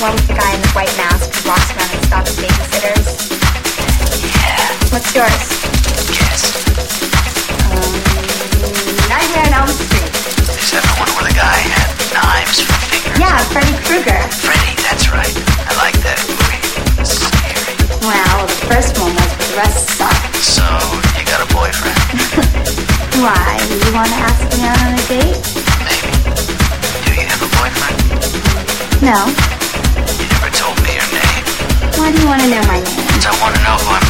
one with the guy in the white mask who walks around and stops babysitters? Yeah. What's yours? Chest. Um, Nightmare on Elm Street. Is that the one where the guy had knives for fingers? Yeah, Freddy Krueger. Freddy, that's right. I like that movie. It's scary. Well, the first one was, but the rest sucked. So, you got a boyfriend? Why? You want to ask me out on a date? Maybe. Do you have a boyfriend? No do you want to know my name? I want to know who I'm